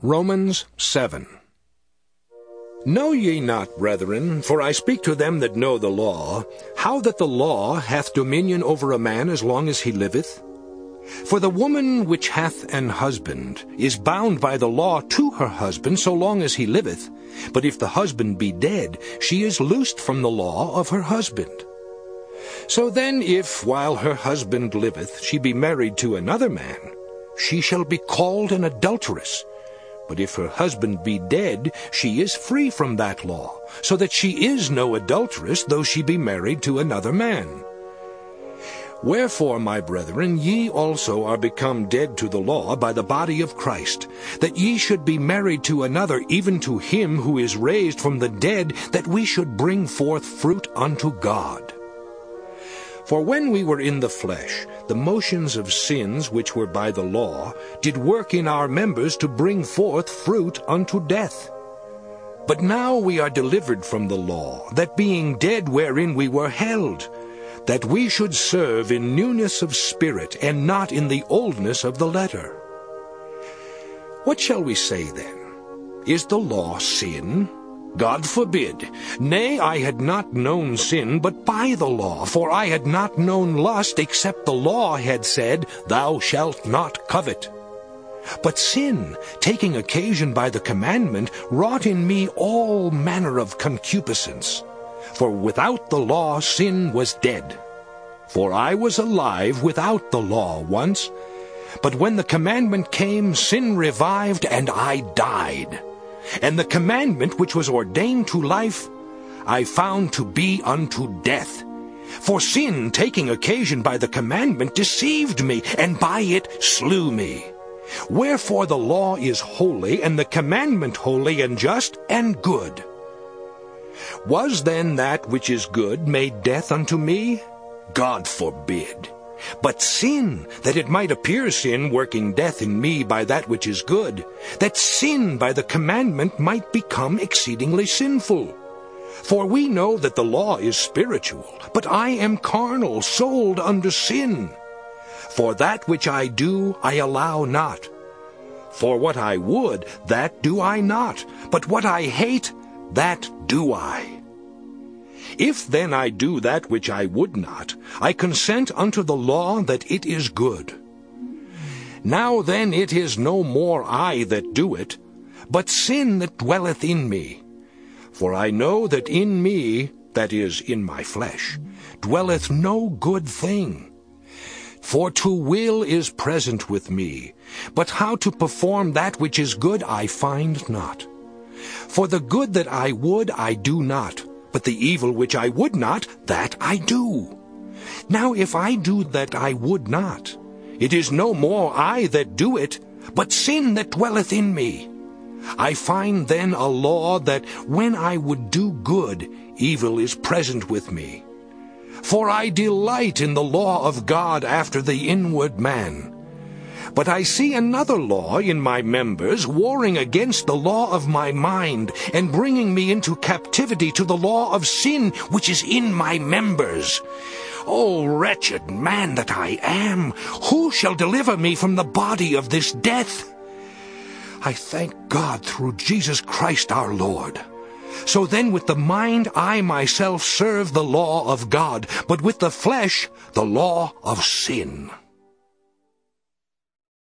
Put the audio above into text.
Romans 7 Know ye not, brethren, for I speak to them that know the law, how that the law hath dominion over a man as long as he liveth? For the woman which hath an husband is bound by the law to her husband so long as he liveth, but if the husband be dead, she is loosed from the law of her husband. So then if, while her husband liveth, she be married to another man, she shall be called an adulteress, but if her husband be dead, she is free from that law, so that she is no adulteress, though she be married to another man. Wherefore, my brethren, ye also are become dead to the law by the body of Christ, that ye should be married to another, even to him who is raised from the dead, that we should bring forth fruit unto God. For when we were in the flesh, the motions of sins which were by the law did work in our members to bring forth fruit unto death. But now we are delivered from the law, that being dead wherein we were held, that we should serve in newness of spirit, and not in the oldness of the letter. What shall we say then? Is the law sin? God forbid. Nay, I had not known sin but by the law, for I had not known lust except the law had said, Thou shalt not covet. But sin, taking occasion by the commandment, wrought in me all manner of concupiscence. For without the law sin was dead. For I was alive without the law once, but when the commandment came, sin revived, and I died. And the commandment which was ordained to life, I found to be unto death. For sin, taking occasion by the commandment, deceived me, and by it slew me. Wherefore the law is holy, and the commandment holy, and just, and good. Was then that which is good made death unto me? God forbid. But sin, that it might appear sin, working death in me by that which is good, that sin by the commandment might become exceedingly sinful. For we know that the law is spiritual, but I am carnal, sold under sin. For that which I do, I allow not. For what I would, that do I not, but what I hate, that do I. If then I do that which I would not, I consent unto the law that it is good. Now then it is no more I that do it, but sin that dwelleth in me. For I know that in me, that is, in my flesh, dwelleth no good thing. For to will is present with me, but how to perform that which is good I find not. For the good that I would I do not, but the evil which I would not, that I do. Now if I do that I would not, it is no more I that do it, but sin that dwelleth in me. I find then a law that when I would do good, evil is present with me. For I delight in the law of God after the inward man. But I see another law in my members warring against the law of my mind and bringing me into captivity to the law of sin which is in my members. O wretched man that I am, who shall deliver me from the body of this death? I thank God through Jesus Christ our Lord. So then with the mind I myself serve the law of God, but with the flesh the law of sin.